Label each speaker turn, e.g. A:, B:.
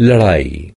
A: لړۍ